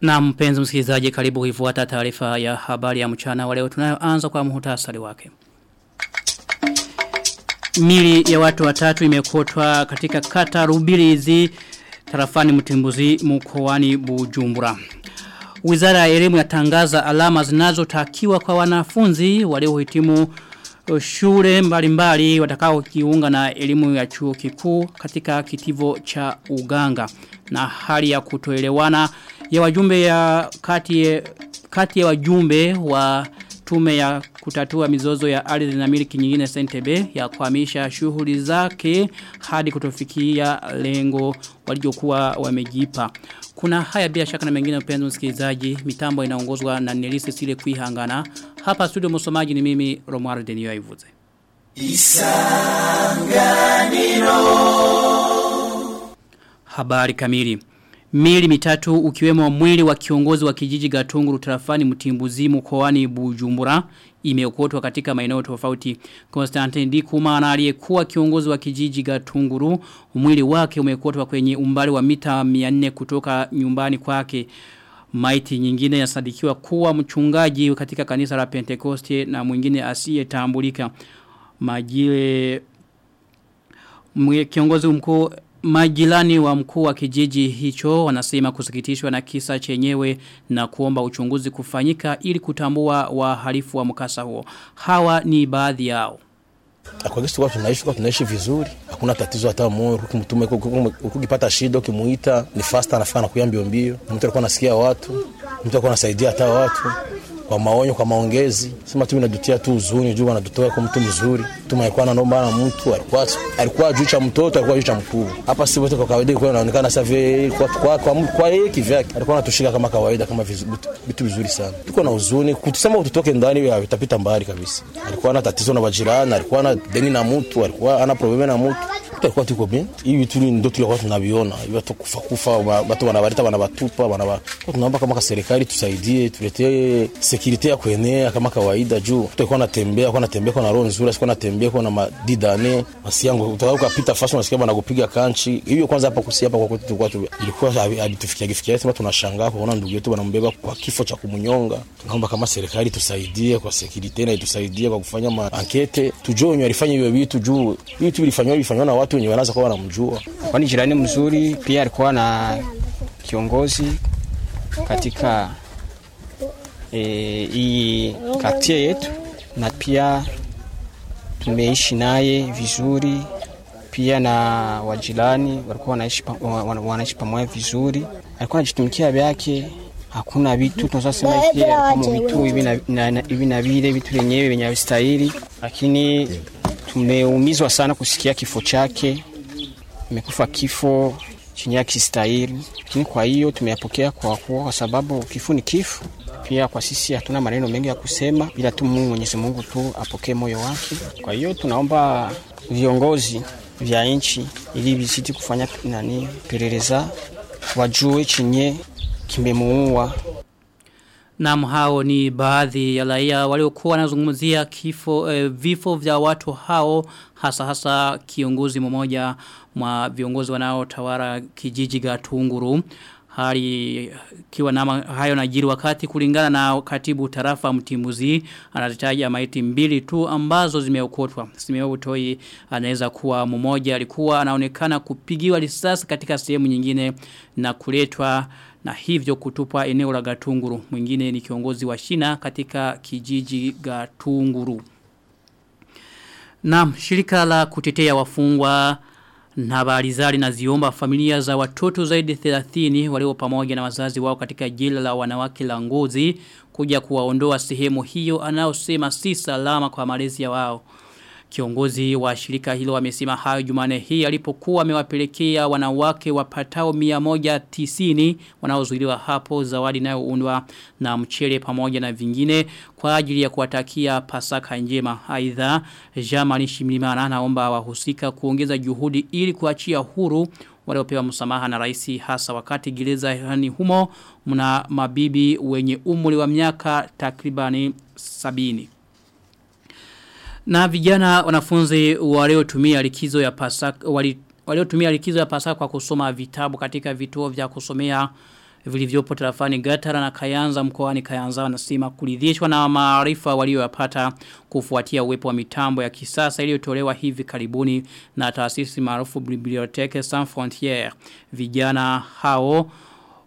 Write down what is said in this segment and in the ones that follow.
Na mpenzi msikilizaji karibu kuifuata taarifa ya habari ya mchana wa leo tunayoanza kwa muhtasari wake. Mili ya watu watatu imekotwa katika kata Rubirizi tarafani Mtimbuzi mkoani Bujumbura. Wizara ya elimu yatangaza alama zinazotakiwa kwa wanafunzi waliohitimu shule mbalimbali watakao kiunga na elimu ya chuo kikuu katika kitivo cha uganga na hali ya kutoelewana ya wajumbe ya kati, kati ya wajumbe wa tume ya kutatua mizozo ya ardhi na miliki nyingine Sentebe ya kuhamisha shughuli zake hadi kutofikia lengo walijokuwa wamejipa. Kuna haya bila shaka na mengine mpenzi msikilizaji, mitambo inaongozwa na Nelise Sile Kuihangana. Hapa studio msomaji ni mimi Romuald Denio Ivuze. Isanganiro Habari kamili. Mili mitatu ukiwemo mwili wa kiongozi wa kijiji Gatunguru tarafani Mtimbuzi mkoani Bujumbura imeokotwa katika maeneo tofauti. Constantine Dikuma aliyekuwa kiongozi wa kijiji Gatunguru, mwili wake umekotwa kwenye umbali wa mita 400 kutoka nyumbani kwake. Maiti nyingine yasadikiwa kuwa mchungaji katika kanisa la Pentecoste na mwingine asiyetambulika. Majile kiongozi mkuu Majilani wa mkuu wa kijiji hicho wanasema kusikitishwa na kisa chenyewe na kuomba uchunguzi kufanyika ili kutambua wahalifu wa mkasa huo. Hawa ni baadhi yao. Kwa kisi kwa tunaishi kwa tunaishi vizuri. Hakuna tatizo hata moyo kumtume ukipata shida ukimuita ni fasta anafika na mbio. Mtu alikuwa anasikia watu, mtu alikuwa anasaidia hata watu kwa maonyo kwa maongezi. Sema tu inajutia tu uzuni juu anatutoa kwa mtu mzuri. Mtu na anaomba na mtu alikuwa alikuwa juu cha mtoto alikuwa juu cha mkuu. Hapa si wote kwa kawaida kwa inaonekana sasa vile kwa kwa kwa, kwa yeye kivyake alikuwa anatushika kama kawaida kama vitu vizuri sana. Tuko na uzuni kutusema tutoke ndani itapita mbali kabisa. Alikuwa na tatizo na wajirani alikuwa na deni na mtu alikuwa ana probleme na mtu tulikuwa tuko bien. Hivi vitu ndio tulikuwa tunaviona watu kufa kufa watu wanabarita wanabatupa wanaba. Tunaomba kama serikali tusaidie tuletee security ya kuenea kama kawaida juu. Tutakuwa natembea kwa natembea kwa na roho nzuri sikuwa natembea kwa na madidane. Asiangu utakao kupita fasi unasikia bana kupiga kanchi. Hiyo kwanza hapa kusia hapa kwa kwetu tulikuwa tu ilikuwa alitufikia kifikia sema tunashangaa kuona ndugu yetu wanambeba kwa kifo cha kumnyonga. Tunaomba kama serikali tusaidie kwa security na itusaidie kwa kufanya ma ankete. Tujue wenye walifanya hiyo vitu juu. Vitu vilifanywa vilifanywa na watu wenye wanaweza kuwa wanamjua. Kwani jirani mzuri pia alikuwa na kiongozi katika hii e, kartie yetu na pia tumeishi naye vizuri pia na wajirani walikuwa wanaishi wanaishi pamoja vizuri. Alikuwa anajitumikia vyake hakuna vitu tunaweza sema kama vitu hivi na vile vitu vyenyewe vyenye vistahili, lakini tumeumizwa sana kusikia kifo chake amekufa kifo chenye akistahili lakini kwa hiyo tumeyapokea kwa kuwa kwa sababu kifo ni kifo pia kwa sisi hatuna maneno mengi ya kusema bila tu Mungu Mwenyezi Mungu tu apokee moyo wake. Kwa hiyo tunaomba viongozi vya nchi ili vizidi kufanya nani peleleza wajue chenye kimemuua. Naam hao ni baadhi ya raia waliokuwa wanazungumzia kifo eh, vifo vya watu hao hasa hasa kiongozi mmoja mwa viongozi wanaotawala kijiji Gatunguru hali kiwa na hayo najiri wakati kulingana na katibu tarafa mtimuzi anataja maiti mbili tu ambazo zimeokotwa. Simeo Utoi anaweza kuwa mmoja alikuwa anaonekana kupigiwa risasi katika sehemu nyingine na kuletwa na hivyo kutupa eneo la Gatunguru. Mwingine ni kiongozi wa shina katika kijiji Gatunguru. Naam shirika la kutetea wafungwa na baalizari na ziomba familia za watoto zaidi 30 walio pamoja na wazazi wao katika jela la wanawake la ngozi kuja kuwaondoa sehemu hiyo anaosema si salama kwa malezi ya wao. Kiongozi wa shirika hilo amesema hayo jumane hii alipokuwa amewapelekea wanawake wapatao 190 wanaozuiliwa hapo zawadi inayoundwa na mchele pamoja na vingine kwa ajili ya kuwatakia pasaka njema. Aidha Jamani Shimlimana anaomba wahusika kuongeza juhudi ili kuachia huru waliopewa msamaha na rais hasa wakati gereza hani humo mna mabibi wenye umri wa miaka takribani sabini. Na vijana wanafunzi waliotumia likizo ya Pasaka wali waliotumia likizo ya Pasaka kwa kusoma vitabu katika vituo vya kusomea vilivyopo tarafani Gatara na Kayanza mkoani Kayanza wanasema kuridhishwa na maarifa walioyapata kufuatia uwepo wa mitambo ya kisasa iliyotolewa hivi karibuni na taasisi maarufu Bibliothèque Sans Frontières. Vijana hao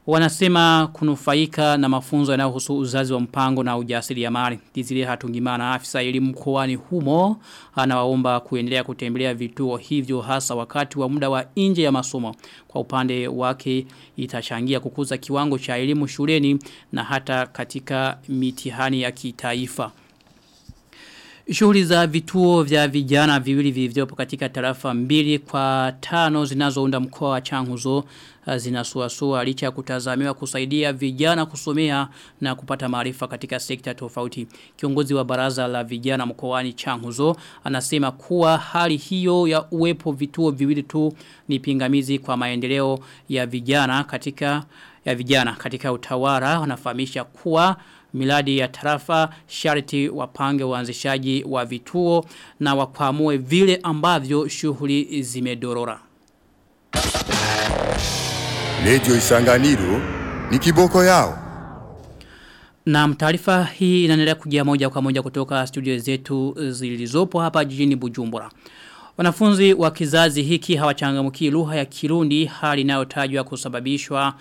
Wanasema kunufaika na mafunzo yanayohusu uzazi wa mpango na ujasiri ya mali. Dizili hatungimana afisa elimu mkoani humo. Anawaomba kuendelea kutembelea vituo hivyo hasa wakati wa muda wa nje ya masomo. Kwa upande wake itachangia kukuza kiwango cha elimu shuleni na hata katika mitihani ya kitaifa. Shughuli za vituo vya vijana viwili vilivyopo katika tarafa mbili kwa tano zinazounda mkoa wa Changuzo zinasuasua licha ya kutazamiwa kusaidia vijana kusomea na kupata maarifa katika sekta tofauti. Kiongozi wa baraza la vijana mkoani Changuzo anasema kuwa hali hiyo ya uwepo vituo viwili tu ni pingamizi kwa maendeleo ya vijana katika ya vijana katika utawala wanafahamisha kuwa miladi ya tarafa sharti wapange uanzishaji wa vituo na wakwamue vile ambavyo shughuli zimedorora. Lejo isanganiro ni kiboko yao. Na taarifa hii inaendelea kujia moja kwa moja kutoka studio zetu zilizopo hapa jijini Bujumbura. Wanafunzi wa kizazi hiki hawachangamki lugha ya Kirundi hali inayotajwa kusababishwa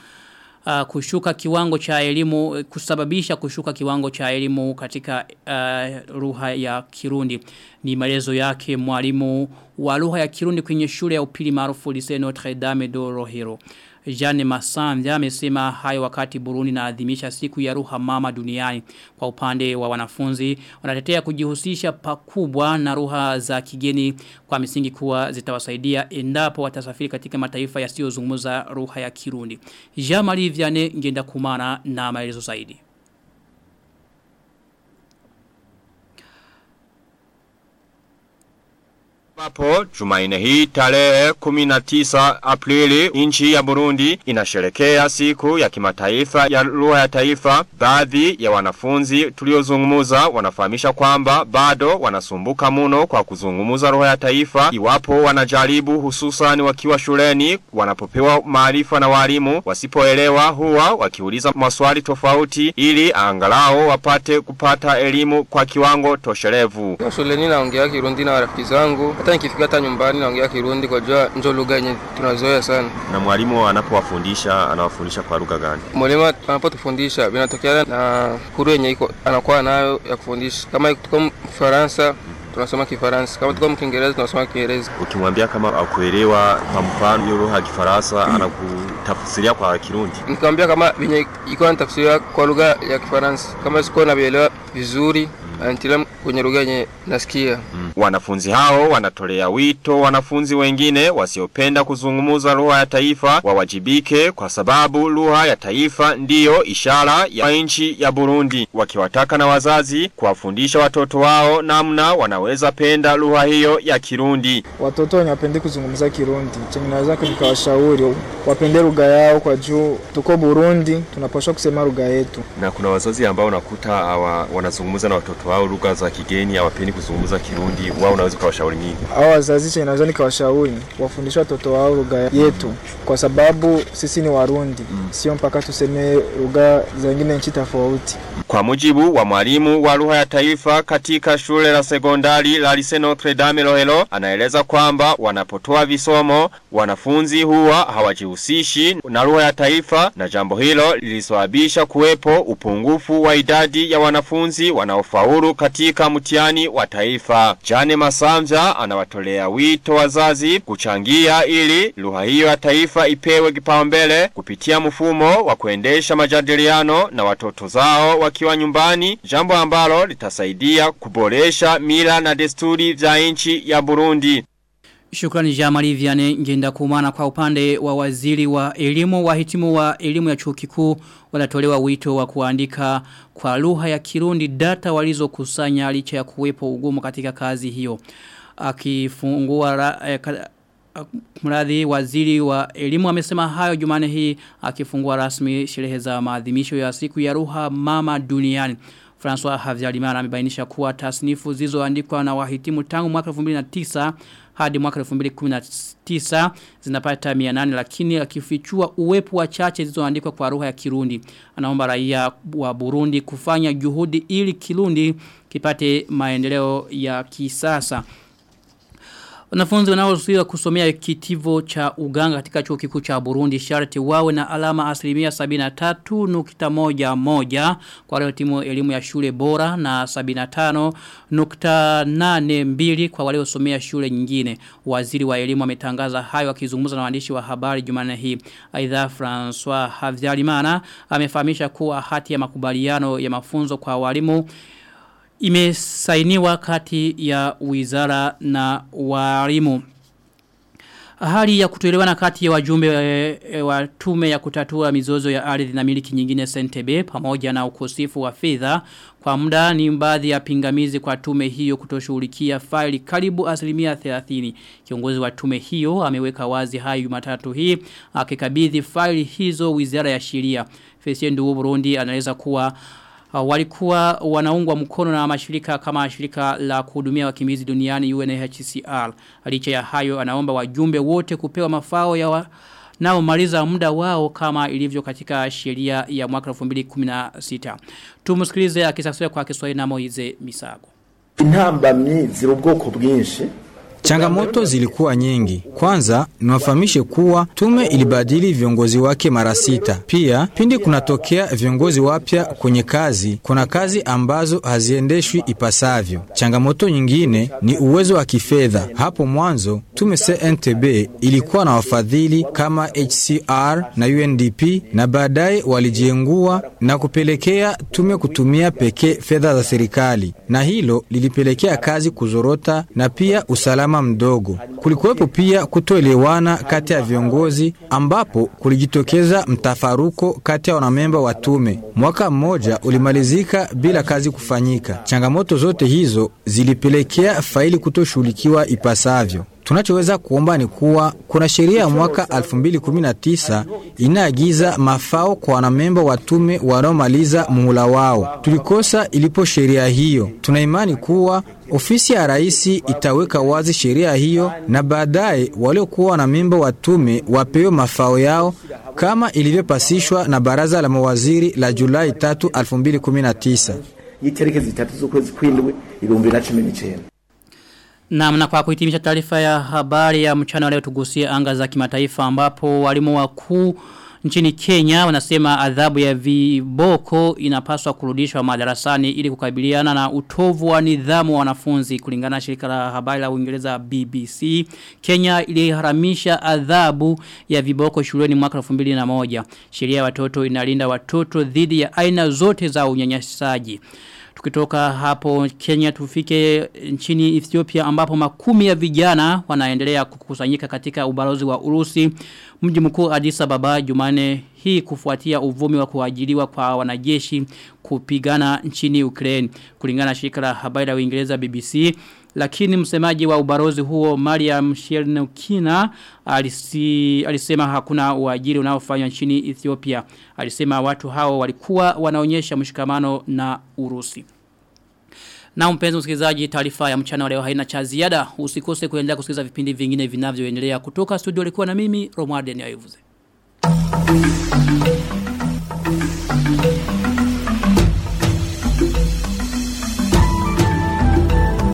uh, kushuka kiwango cha elimu kusababisha kushuka kiwango cha elimu katika uh, lugha ya Kirundi. Ni maelezo yake mwalimu wa lugha ya Kirundi kwenye shule ya upili maarufu Lycée Notre Dame de Rohero Jane Masanja amesema hayo wakati Burundi inaadhimisha siku ya ruha mama duniani kwa upande wa wanafunzi wanatetea kujihusisha pakubwa na ruha za kigeni kwa misingi kuwa zitawasaidia endapo watasafiri katika mataifa yasiyozungumza ruha ya Kirundi. Jamali Vianne ngenda kumana na maelezo zaidi. Papo Jumaine hii tarehe 19 Aprili nchi ya Burundi inasherekea siku ya kimataifa ya lugha ya taifa. Baadhi ya wanafunzi tuliozungumza wanafahamisha kwamba bado wanasumbuka muno kwa kuzungumza lugha ya taifa iwapo wanajaribu hususan wakiwa shuleni wanapopewa maarifa na walimu wasipoelewa huwa wakiuliza maswali tofauti ili angalau wapate kupata elimu kwa kiwango tosherevu. Shuleni naongea Kirundi na rafiki zangu hata nikifika hata nyumbani naongea Kirundi kwa jua njo lugha yenye tunazoea sana. Na mwalimu anapowafundisha anawafundisha kwa lugha gani? Mwalimu anapotufundisha vinatokea na kuru yenye iko anakuwa nayo ya kufundisha. Kama tuko Faransa tunasoma Kifaransa, kama tuko Kiingereza tunasoma Kiingereza. Ukimwambia kama akuelewa kwa mfano hiyo lugha ya Kifaransa anakutafsiria kwa Kirundi. Nikamwambia kama venye iko anatafsiria kwa lugha ya Kifaransa, kama siko navielewa vizuri lugha yenye nasikia. Mm. Wanafunzi hao wanatolea wito wanafunzi wengine wasiopenda kuzungumza lugha ya taifa wawajibike kwa sababu lugha ya taifa ndiyo ishara ya nchi ya Burundi. Wakiwataka na wazazi kuwafundisha watoto wao namna wanaweza penda lugha hiyo ya Kirundi. Watoto wenye wapendi kuzungumza Kirundi, chenye naweza nikawashauri wapende lugha yao kwa juu tuko Burundi, tunapaswa kusema lugha yetu. Na kuna wazazi ambao nakuta hawa wanazungumza na watoto wao lugha za kigeni, hawapendi kuzungumza Kirundi, wao unaweza kuwashauri nini? Hao wazazi cha naweza nikawashauri wafundishe watoto wao lugha yetu, kwa sababu sisi ni Warundi, mm. sio mpaka tuseme lugha zingine nchi tofauti. Kwa mujibu wa mwalimu wa lugha ya taifa katika shule la sekondari la Lycée Notre Dame Lohelo anaeleza kwamba wanapotoa visomo wanafunzi huwa hawajihusishi na lugha ya taifa na jambo hilo lilisababisha kuwepo upungufu wa idadi ya wanafunzi wanaofaulu katika mtihani wa taifa. Jane Masanja anawatolea wito wazazi kuchangia ili lugha hiyo ya taifa ipewe kipaumbele kupitia mfumo wa kuendesha majadiliano na watoto zao wakiwa nyumbani, jambo ambalo litasaidia kuboresha mila na desturi za nchi ya Burundi. Shukrani Jamali Viane ngenda kumana kwa upande wa waziri wa elimu wahitimu wa elimu ya chuo kikuu wanatolewa wito wa kuandika kwa lugha ya Kirundi data walizokusanya licha ya kuwepo ugumu katika kazi hiyo. Akifungua eh, Mradhi waziri wa elimu amesema hayo jumane hii akifungua rasmi sherehe za maadhimisho ya siku ya lugha mama duniani. François Havyarimana amebainisha kuwa tasnifu zilizoandikwa na wahitimu tangu mwaka 2009 hadi mwaka 2019 zinapata 800 lakini akifichua uwepo wa chache zilizoandikwa kwa lugha ya Kirundi. Anaomba raia wa Burundi kufanya juhudi ili Kirundi kipate maendeleo ya kisasa. Wanafunzi wanaozuiwa kusomea kitivo cha uganga katika chuo kikuu cha Burundi sharti wawe na alama asilimia 73.11 kwa wale timu elimu ya shule bora na 75.82 kwa wale wasomea shule nyingine. Waziri wa elimu ametangaza hayo akizungumza na waandishi wa habari Jumanne hii. Aidha François Havyarimana amefahamisha kuwa hati ya makubaliano ya mafunzo kwa walimu imesainiwa kati ya wizara na walimu. Hali ya kutoelewana kati ya wajumbe e, wa tume ya kutatua mizozo ya ardhi na miliki nyingine Sentebe pamoja na ukosifu wa fedha kwa muda ni baadhi ya pingamizi kwa tume hiyo kutoshughulikia faili karibu asilimia 30. Kiongozi wa tume hiyo ameweka wazi hayo Jumatatu hii akikabidhi faili hizo wizara ya sheria. Fesien Ndugu Burundi anaeleza kuwa Uh, walikuwa wanaungwa mkono na mashirika kama shirika la kuhudumia wakimbizi duniani UNHCR. Licha ya hayo anaomba wajumbe wote kupewa mafao ya wa, nao maliza muda wao kama ilivyo katika sheria ya mwaka 2016. Tumusikilize akisasua kwa Kiswahili na Moize Misago. Intambamyi zirubwoko bwinshi Changamoto zilikuwa nyingi. Kwanza, niwafahamishe kuwa tume ilibadili viongozi wake mara sita. Pia, pindi kunatokea viongozi wapya kwenye kazi, kuna kazi ambazo haziendeshwi ipasavyo. Changamoto nyingine ni uwezo wa kifedha. Hapo mwanzo, tume CNTB ilikuwa na wafadhili kama HCR na UNDP na baadaye walijiengua na kupelekea tume kutumia pekee fedha za serikali, na hilo lilipelekea kazi kuzorota na pia usalama usalama mdogo. Kulikuwepo pia kutoelewana kati ya viongozi ambapo kulijitokeza mtafaruko kati ya wanamemba wa tume. Mwaka mmoja ulimalizika bila kazi kufanyika. Changamoto zote hizo zilipelekea faili kutoshughulikiwa ipasavyo. Tunachoweza kuomba ni kuwa kuna sheria ya mwaka 2019 inaagiza mafao kwa wanamemba wa tume wanaomaliza muhula wao. Tulikosa ilipo sheria hiyo. Tunaimani kuwa ofisi ya rais itaweka wazi sheria hiyo na baadaye waliokuwa wanamemba wa tume wapewe mafao yao kama ilivyopasishwa na baraza la mawaziri la Julai 3, 2019. Na mna kwa kuhitimisha taarifa ya habari ya mchana leo tugusie anga za kimataifa ambapo walimu wakuu nchini Kenya wanasema adhabu ya viboko inapaswa kurudishwa madarasani ili kukabiliana na utovu wa nidhamu wa wanafunzi kulingana na shirika la habari la Uingereza BBC. Kenya iliharamisha adhabu ya viboko shuleni mwaka 2001. Sheria ya watoto inalinda watoto dhidi ya aina zote za unyanyasaji. Tukitoka hapo Kenya tufike nchini Ethiopia ambapo makumi ya vijana wanaendelea kukusanyika katika ubalozi wa Urusi mji mkuu Addis Ababa Jumane hii kufuatia uvumi wa kuajiriwa kwa wanajeshi kupigana nchini Ukraine. Kulingana na shirika la habari la Uingereza BBC lakini msemaji wa ubarozi huo Mariam Shernukina alisi, alisema hakuna uajiri unaofanywa nchini Ethiopia. Alisema watu hao walikuwa wanaonyesha mshikamano na Urusi. Na mpenzi msikilizaji taarifa ya mchana leo haina cha ziada. Usikose kuendelea kusikiliza vipindi vingine vinavyoendelea kutoka studio. Alikuwa na mimi Romuald you.